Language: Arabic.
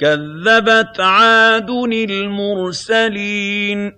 كَذَّبَتْ عَادٌ الْمُرْسَلِينَ.